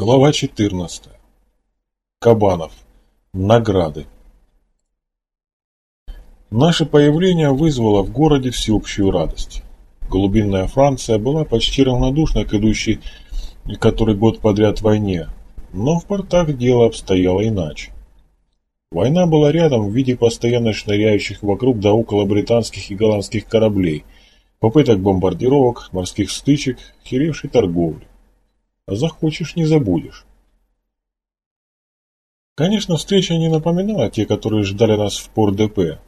Глава 14. Кабанов. Награды. Наше появление вызвало в городе всеобщую радость. Глубинная Франция была почти равнодушна к идущей который год подряд войне, но в портах дело обстояло иначе. Война была рядом в виде постоянно шныряющих вокруг да около британских и голландских кораблей, попыток бомбардировок, морских стычек, херевшей торговли. Захочешь – не забудешь. Конечно, встреча не напоминала те, которые ждали нас в Пор-ДП.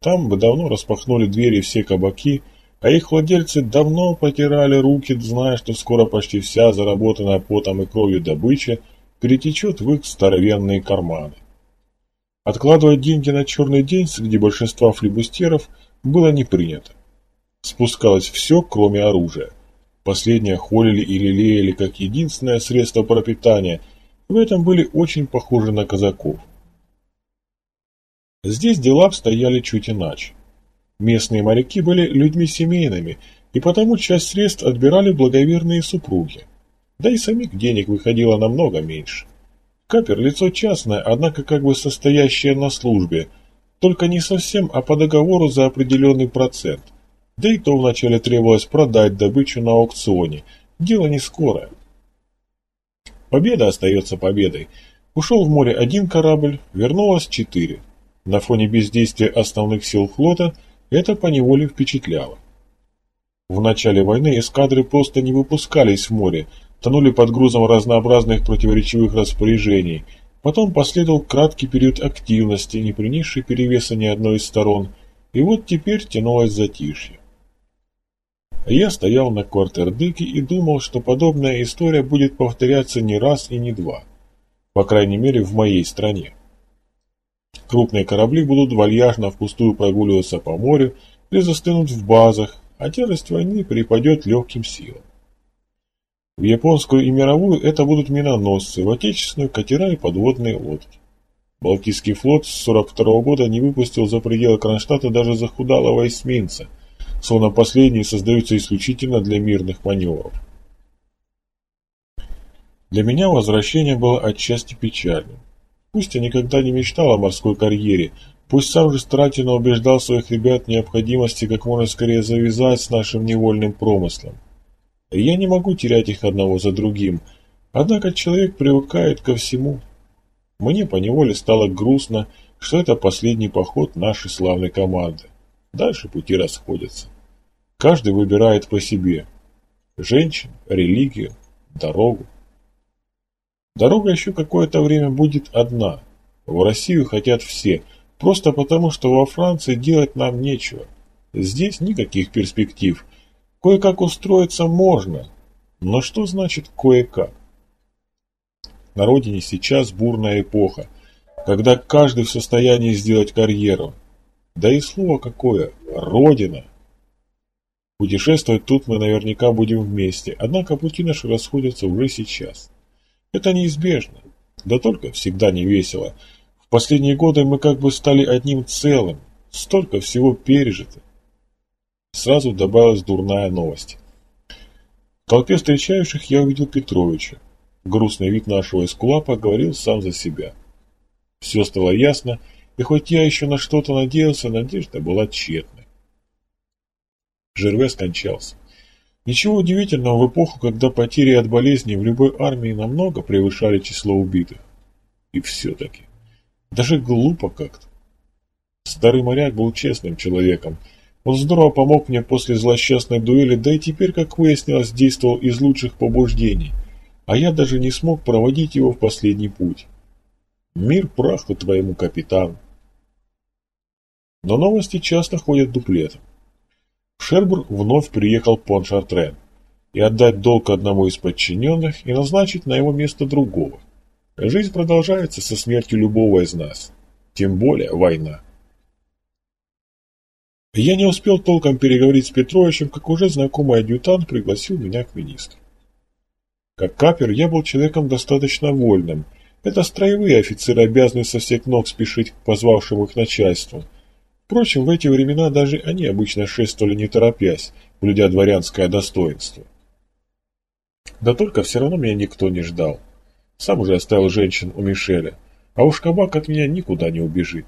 Там бы давно распахнули двери все кабаки, а их владельцы давно потирали руки, зная, что скоро почти вся заработанная потом и кровью добыча перетечет в их старовенные карманы. Откладывать деньги на черный день среди большинства флибустеров было не принято. Спускалось все, кроме оружия – Последнее холили и лелеяли как единственное средство пропитания, в этом были очень похожи на казаков. Здесь дела обстояли чуть иначе. Местные моряки были людьми семейными, и потому часть средств отбирали благоверные супруги. Да и самих денег выходило намного меньше. Капер – лицо частное, однако как бы состоящее на службе, только не совсем, а по договору за определенный процент. Да и то вначале требовалось продать добычу на аукционе. Дело не скорое. Победа остается победой. Ушел в море один корабль, вернулось четыре. На фоне бездействия основных сил флота это поневоле впечатляло. В начале войны эскадры просто не выпускались в море, тонули под грузом разнообразных противоречивых распоряжений. Потом последовал краткий период активности, не принесший перевеса ни одной из сторон, и вот теперь тянулось затишье. Я стоял на квартердыке и думал, что подобная история будет повторяться не раз и не два. По крайней мере, в моей стране. Крупные корабли будут вальяжно впустую прогуливаться по морю или застынут в базах, а тяжесть войны перепадет легким силам. В японскую и мировую это будут миноносцы, в отечественную катера и подводные лодки. Балтийский флот с 42 -го года не выпустил за пределы Кронштадта даже захудалого эсминца – словно последние создаются исключительно для мирных маневров. Для меня возвращение было отчасти печальным. Пусть я никогда не мечтал о морской карьере, пусть сам же старательно убеждал своих ребят необходимости как можно скорее завязать с нашим невольным промыслом. Я не могу терять их одного за другим, однако человек привыкает ко всему. Мне поневоле стало грустно, что это последний поход нашей славной команды. Дальше пути расходятся. Каждый выбирает по себе. Женщин, религию, дорогу. Дорога еще какое-то время будет одна. В Россию хотят все, просто потому, что во Франции делать нам нечего. Здесь никаких перспектив. Кое-как устроиться можно, но что значит кое-как? На родине сейчас бурная эпоха, когда каждый в состоянии сделать карьеру, да и слово какое – Родина. Путешествовать тут мы наверняка будем вместе, однако пути наши расходятся уже сейчас. Это неизбежно, да только всегда не весело. В последние годы мы как бы стали одним целым, столько всего пережито. Сразу добавилась дурная новость. В толпе встречающих я увидел Петровича. Грустный вид нашего эскулапа говорил сам за себя. Все стало ясно, и хоть я еще на что-то надеялся, надежда была тщетной. Жерве скончался. Ничего удивительного в эпоху, когда потери от болезней в любой армии намного превышали число убитых. И все-таки. Даже глупо как-то. Старый моряк был честным человеком. Он здорово помог мне после злосчастной дуэли, да и теперь, как выяснилось, действовал из лучших побуждений. А я даже не смог проводить его в последний путь. Мир праху твоему капитану. Но новости часто ходят дуплетом. В Шербур вновь приехал Поншартрен и отдать долг одному из подчиненных и назначить на его место другого. Жизнь продолжается со смертью любого из нас, тем более война. Я не успел толком переговорить с Петровичем, как уже знакомый адъютант пригласил меня к министру. Как капер я был человеком достаточно вольным – это строевые офицеры обязаны со всех ног спешить к позвавшему их начальству. Впрочем, в эти времена даже они обычно шествовали не торопясь, блюдя дворянское достоинство. Да только все равно меня никто не ждал. Сам уже оставил женщин у Мишеля. А уж кабак от меня никуда не убежит.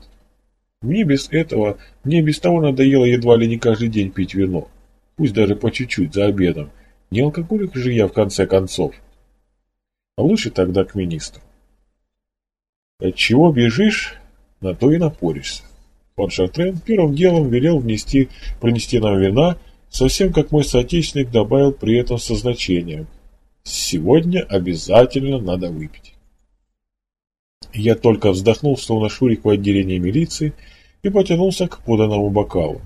Мне без этого, мне без того надоело едва ли не каждый день пить вино. Пусть даже по чуть-чуть за обедом. Не алкоголик же я в конце концов. А лучше тогда к министру. От чего бежишь, на то и напоришься. Пан Шартрен первым делом велел внести, принести нам вина, совсем как мой соотечественник добавил при этом со значением. Сегодня обязательно надо выпить. Я только вздохнул, словно Шурик в отделении милиции, и потянулся к поданному бокалу.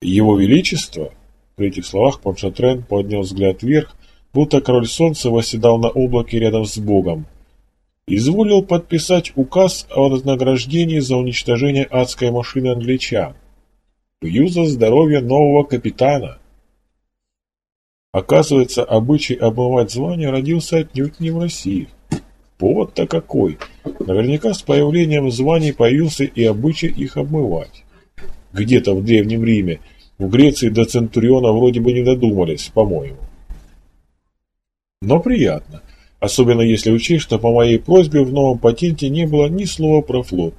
Его Величество, при этих словах Паншатрен поднял взгляд вверх, будто король солнца восседал на облаке рядом с Богом, изволил подписать указ о вознаграждении за уничтожение адской машины англичан. Пью за здоровье нового капитана. Оказывается, обычай обмывать звание родился отнюдь не в России. Повод-то какой! Наверняка с появлением званий появился и обычай их обмывать. Где-то в Древнем Риме, в Греции до Центуриона вроде бы не додумались, по-моему. Но приятно, особенно если учесть, что по моей просьбе в новом патенте не было ни слова про флот.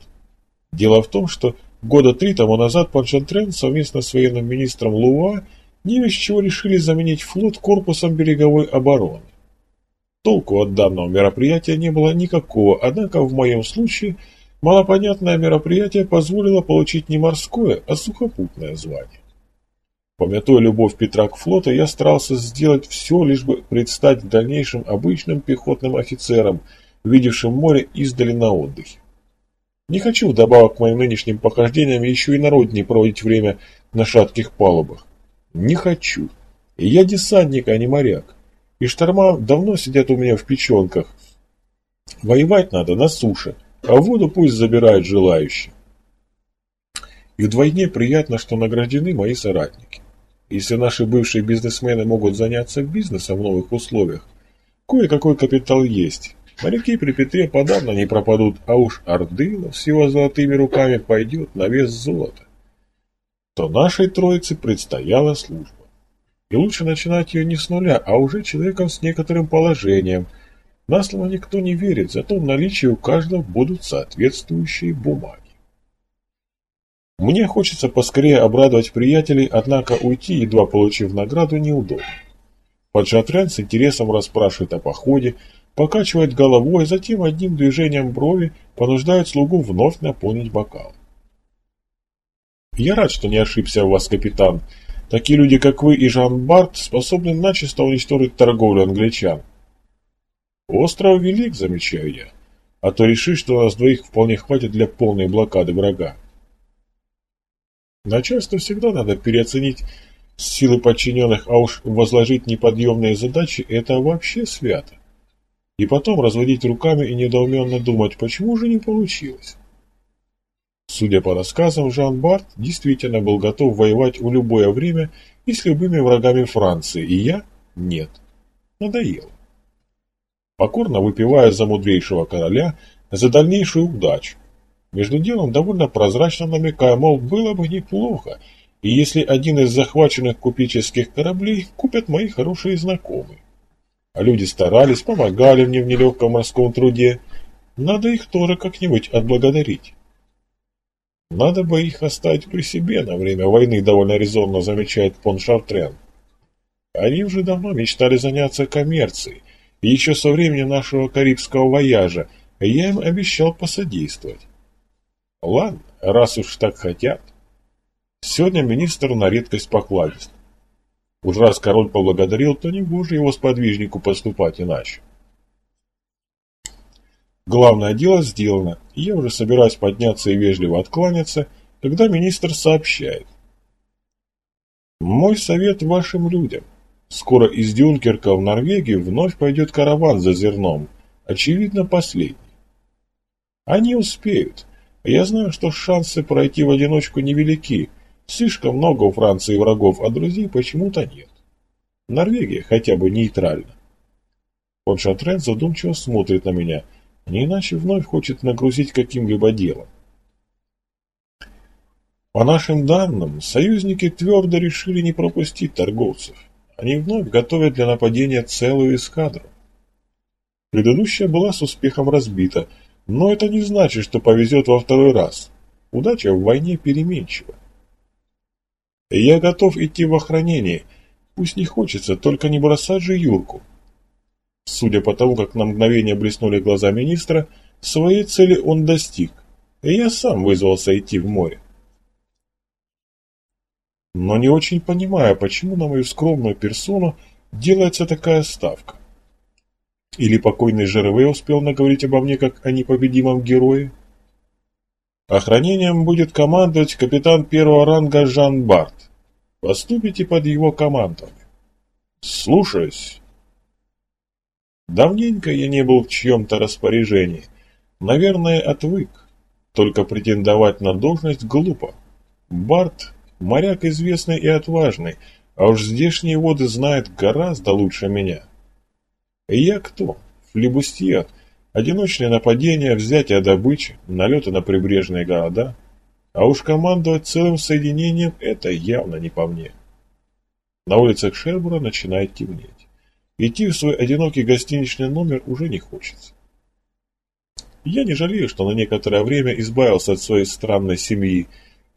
Дело в том, что года три тому назад пан Шантрен совместно с военным министром Луа не без чего решили заменить флот корпусом береговой обороны. Толку от данного мероприятия не было никакого, однако в моем случае малопонятное мероприятие позволило получить не морское, а сухопутное звание. Помятуя любовь Петра к флоту, я старался сделать все, лишь бы предстать в дальнейшем обычным пехотным офицером, видевшим море издали на отдыхе. Не хочу вдобавок к моим нынешним похождениям еще и народнее проводить время на шатких палубах. Не хочу. И я десантник, а не моряк. И шторма давно сидят у меня в печенках. Воевать надо на суше, а воду пусть забирают желающие. И вдвойне приятно, что награждены мои соратники. Если наши бывшие бизнесмены могут заняться бизнесом в новых условиях, кое-какой капитал есть. Моряки при Петре подавно не пропадут, а уж Ордылов с его золотыми руками пойдет на вес золота. То нашей троице предстояла служба. И лучше начинать ее не с нуля, а уже человеком с некоторым положением. На слово никто не верит, зато в наличии у каждого будут соответствующие бумаги. Мне хочется поскорее обрадовать приятелей, однако уйти, едва получив награду, неудобно. Поджатрян с интересом расспрашивает о походе, покачивает головой, затем одним движением брови понуждает слугу вновь наполнить бокал. «Я рад, что не ошибся в вас, капитан. Такие люди, как вы и Жан Барт, способны начисто уничтожить торговлю англичан. Остров велик, замечаю я, а то решишь, что нас двоих вполне хватит для полной блокады врага. Начальству всегда надо переоценить силы подчиненных, а уж возложить неподъемные задачи – это вообще свято. И потом разводить руками и недоуменно думать, почему же не получилось. Судя по рассказам, Жан Барт действительно был готов воевать в любое время и с любыми врагами Франции, и я – нет. Надоело. Покорно выпивая за мудрейшего короля, за дальнейшую удачу. Между делом довольно прозрачно намекая, мол, было бы неплохо, и если один из захваченных купеческих кораблей купят мои хорошие знакомые. А люди старались, помогали мне в нелегком морском труде. Надо их тоже как-нибудь отблагодарить. Надо бы их оставить при себе на время войны, довольно резонно замечает Пон Шартрен. Они уже давно мечтали заняться коммерцией, и еще со времени нашего карибского вояжа я им обещал посодействовать. Ладно, раз уж так хотят. Сегодня министр на редкость покладист. Уж раз король поблагодарил, то не гоже его сподвижнику поступать иначе. Главное дело сделано, я уже собираюсь подняться и вежливо откланяться, когда министр сообщает. Мой совет вашим людям. Скоро из Дюнкерка в Норвегию вновь пойдет караван за зерном, очевидно последний. Они успеют. Я знаю, что шансы пройти в одиночку невелики. Слишком много у Франции врагов, а друзей почему-то нет. Норвегия хотя бы нейтральна. Фон Шатрен задумчиво смотрит на меня – не иначе вновь хочет нагрузить каким-либо делом. По нашим данным, союзники твердо решили не пропустить торговцев. Они вновь готовят для нападения целую эскадру. Предыдущая была с успехом разбита, но это не значит, что повезет во второй раз. Удача в войне переменчива. Я готов идти в охранение. Пусть не хочется, только не бросать же Юрку. Судя по тому, как на мгновение блеснули глаза министра, своей цели он достиг, и я сам вызвался идти в море. Но не очень понимаю, почему на мою скромную персону делается такая ставка. Или покойный Жерве успел наговорить обо мне как о непобедимом герое? Охранением будет командовать капитан первого ранга Жан Барт. Поступите под его командой. Слушаюсь. Давненько я не был в чьем-то распоряжении. Наверное, отвык. Только претендовать на должность глупо. Барт – моряк известный и отважный, а уж здешние воды знает гораздо лучше меня. И я кто? Флебустьер. Одиночные нападения, взятие добычи, налеты на прибрежные города. А уж командовать целым соединением – это явно не по мне. На улицах Шербура начинает темнеть. Идти в свой одинокий гостиничный номер уже не хочется. Я не жалею, что на некоторое время избавился от своей странной семьи.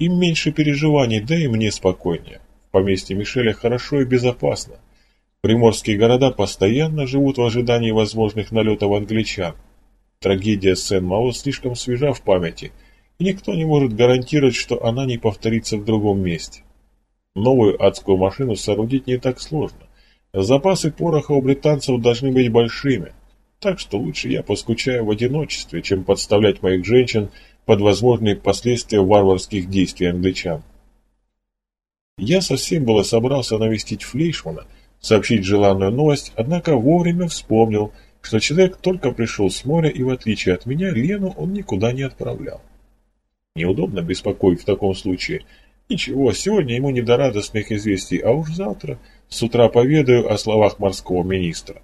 Им меньше переживаний, да и мне спокойнее. В поместье Мишеля хорошо и безопасно. Приморские города постоянно живут в ожидании возможных налетов англичан. Трагедия Сен-Мао слишком свежа в памяти, и никто не может гарантировать, что она не повторится в другом месте. Новую адскую машину соорудить не так сложно. Запасы пороха у британцев должны быть большими, так что лучше я поскучаю в одиночестве, чем подставлять моих женщин под возможные последствия варварских действий англичан. Я совсем было собрался навестить Флейшмана, сообщить желанную новость, однако вовремя вспомнил, что человек только пришел с моря, и в отличие от меня, Лену он никуда не отправлял. Неудобно беспокоить в таком случае. Ничего, сегодня ему не до радостных известий, а уж завтра – с утра поведаю о словах морского министра.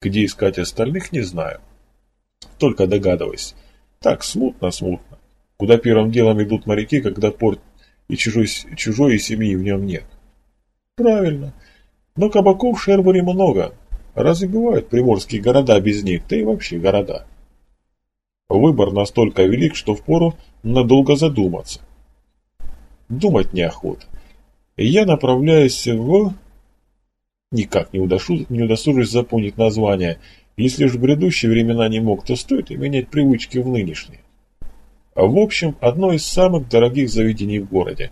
Где искать остальных, не знаю. Только догадываюсь. Так, смутно-смутно. Куда первым делом идут моряки, когда порт и чужой, чужой и семьи в нем нет? Правильно. Но кабаков в Шербуре много. Разве бывают приморские города без них, да и вообще города? Выбор настолько велик, что впору надолго задуматься. Думать неохота я направляюсь в... Никак не, удошу... не удосужусь запомнить название. Если в грядущие времена не мог, то стоит и менять привычки в нынешние. В общем, одно из самых дорогих заведений в городе.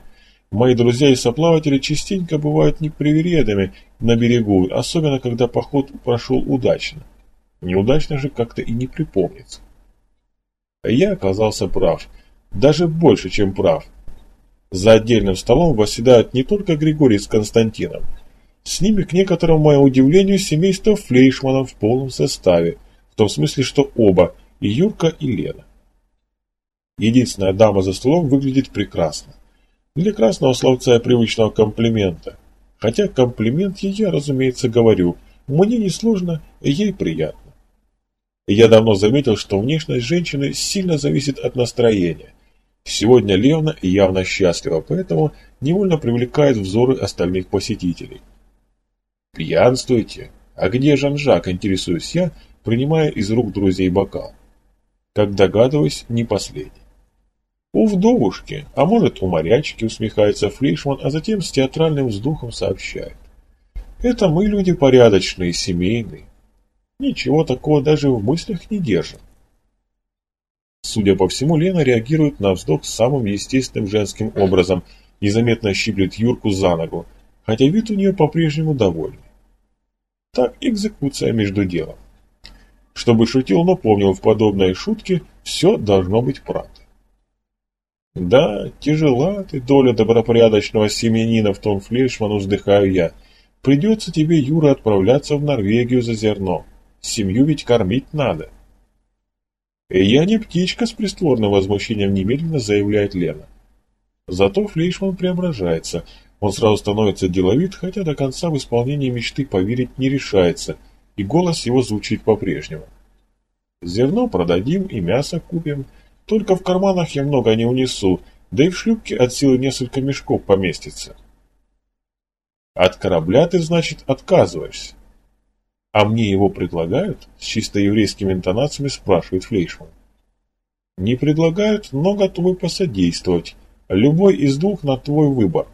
Мои друзья и соплаватели частенько бывают непривередами на берегу, особенно когда поход прошел удачно. Неудачно же как-то и не припомнится. Я оказался прав. Даже больше, чем прав. За отдельным столом восседают не только Григорий с Константином. С ними, к некоторому моему удивлению, семейство Флейшманов в полном составе, в том смысле, что оба, и Юрка, и Лена. Единственная дама за столом выглядит прекрасно. Для красного словца привычного комплимента. Хотя комплимент я, разумеется, говорю. Мне несложно, ей приятно. Я давно заметил, что внешность женщины сильно зависит от настроения – Сегодня Левна явно счастлива, поэтому невольно привлекает взоры остальных посетителей. «Пьянствуйте! А где Жан-Жак?» – интересуюсь я, принимая из рук друзей бокал. Как догадываюсь, не последний. «У вдовушки, а может, у морячки», – усмехается Флейшман, а затем с театральным вздохом сообщает. «Это мы люди порядочные, семейные. Ничего такого даже в мыслях не держим. Судя по всему, Лена реагирует на вздох самым естественным женским образом, незаметно щиплет Юрку за ногу, хотя вид у нее по-прежнему довольный. Так, экзекуция между делом. Чтобы шутил, но помнил в подобной шутке, все должно быть правда. Да, тяжела ты доля добропорядочного семьянина в том флешману, вздыхаю я. Придется тебе, Юра, отправляться в Норвегию за зерном. Семью ведь кормить надо. «Я не птичка с престворным возмущением немедленно заявляет Лена. Зато Флейшман преображается. Он сразу становится деловит, хотя до конца в исполнении мечты поверить не решается, и голос его звучит по-прежнему. Зерно продадим и мясо купим. Только в карманах я много не унесу, да и в шлюпке от силы несколько мешков поместится. От корабля ты, значит, отказываешься. А мне его предлагают? С чисто еврейскими интонациями спрашивает Флейшман. Не предлагают, но готовы посодействовать. Любой из двух на твой выбор.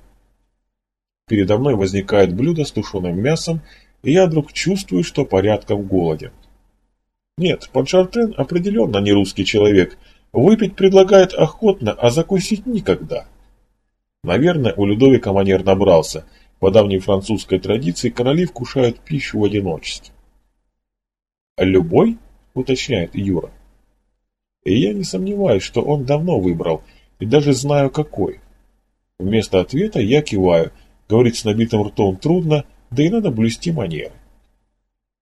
Передо мной возникает блюдо с тушеным мясом, и я вдруг чувствую, что порядком голоден. Нет, Паншартен определенно не русский человек. Выпить предлагает охотно, а закусить никогда. Наверное, у Людовика манер набрался. По давней французской традиции короли вкушают пищу в одиночестве. «Любой?» – уточняет Юра. И я не сомневаюсь, что он давно выбрал, и даже знаю какой. Вместо ответа я киваю, говорить с набитым ртом трудно, да и надо блюсти манеры.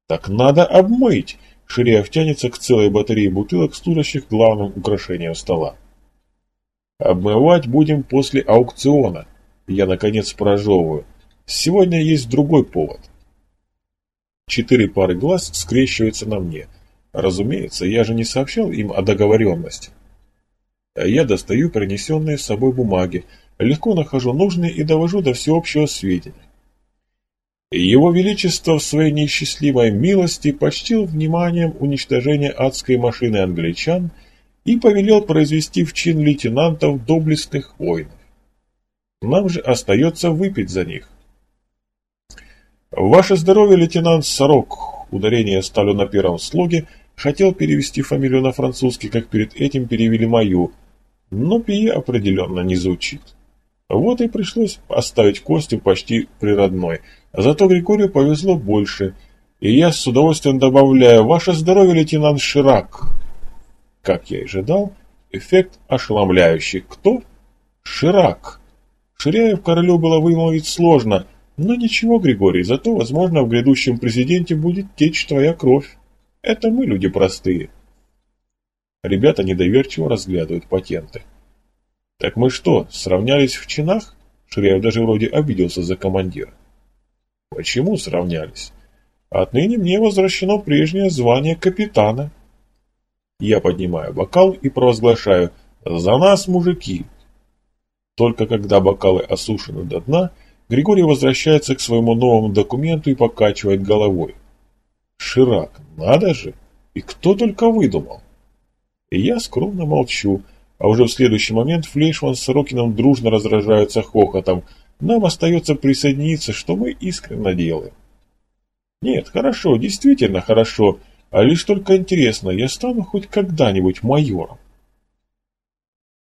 «Так надо обмыть!» Ширяев тянется к целой батарее бутылок, служащих главным украшением стола. «Обмывать будем после аукциона», я, наконец, прожевываю. Сегодня есть другой повод. Четыре пары глаз скрещиваются на мне. Разумеется, я же не сообщал им о договоренности. Я достаю принесенные с собой бумаги, легко нахожу нужные и довожу до всеобщего сведения. Его Величество в своей неисчислимой милости почтил вниманием уничтожение адской машины англичан и повелел произвести в чин лейтенантов доблестных воинов. Нам же остается выпить за них. «Ваше здоровье, лейтенант Сорок!» Ударение ставлю на первом слоге, хотел перевести фамилию на французский, как перед этим перевели мою, но Пие определенно не звучит. Вот и пришлось оставить Костю почти природной. Зато Григорию повезло больше, и я с удовольствием добавляю «Ваше здоровье, лейтенант Ширак!» Как я и ожидал, эффект ошеломляющий. Кто? Ширак. Ширяев королю было вымолвить сложно, но ничего, Григорий, зато, возможно, в грядущем президенте будет течь твоя кровь. Это мы люди простые. Ребята недоверчиво разглядывают патенты. Так мы что, сравнялись в чинах? Ширяев даже вроде обиделся за командира. Почему сравнялись? Отныне мне возвращено прежнее звание капитана. Я поднимаю бокал и провозглашаю «За нас, мужики!» Только когда бокалы осушены до дна, Григорий возвращается к своему новому документу и покачивает головой. Ширак, надо же! И кто только выдумал? И я скромно молчу, а уже в следующий момент Флейшман с Сорокином дружно разражаются хохотом. Нам остается присоединиться, что мы искренне делаем. Нет, хорошо, действительно хорошо, а лишь только интересно, я стану хоть когда-нибудь майором.